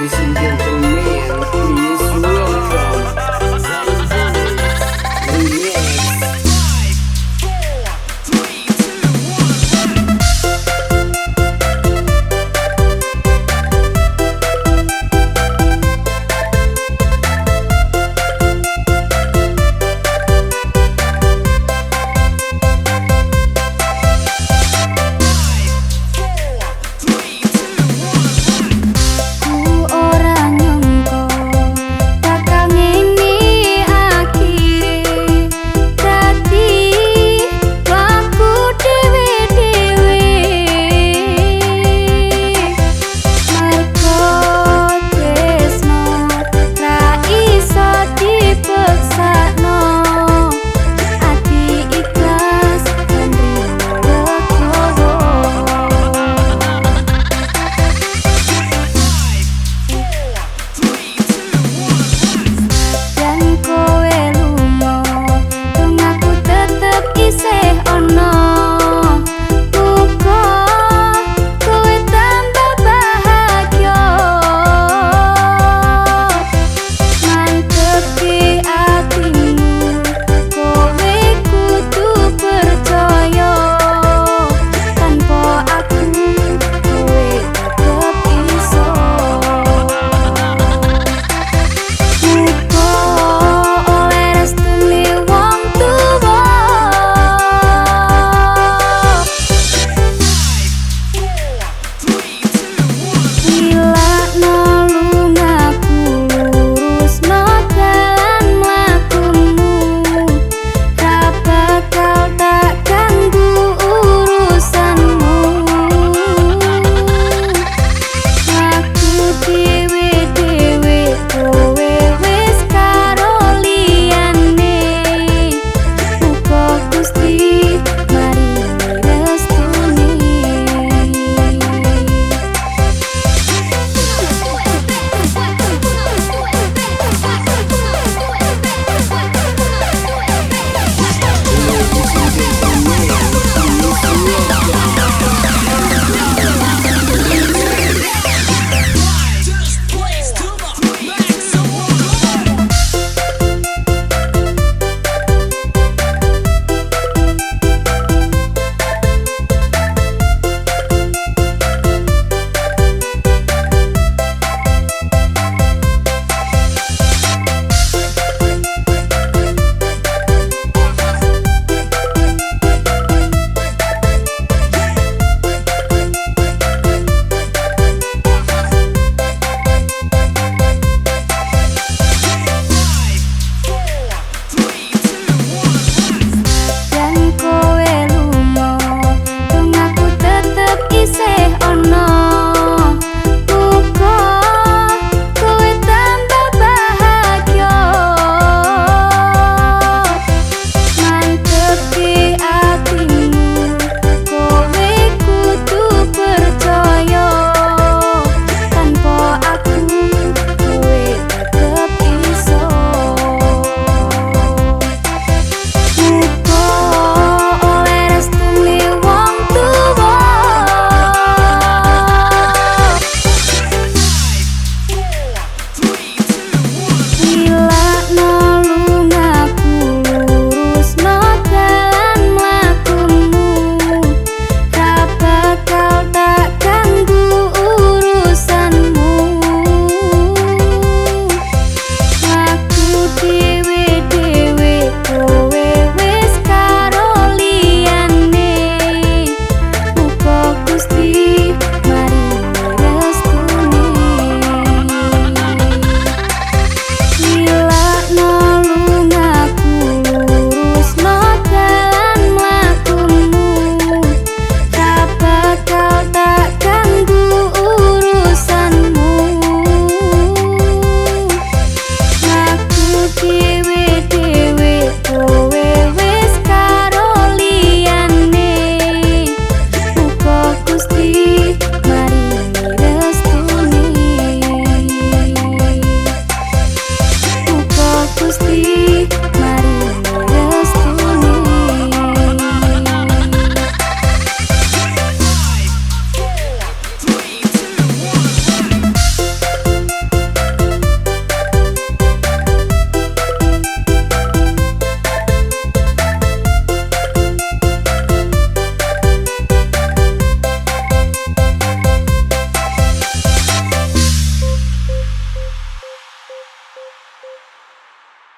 你信不信 пустые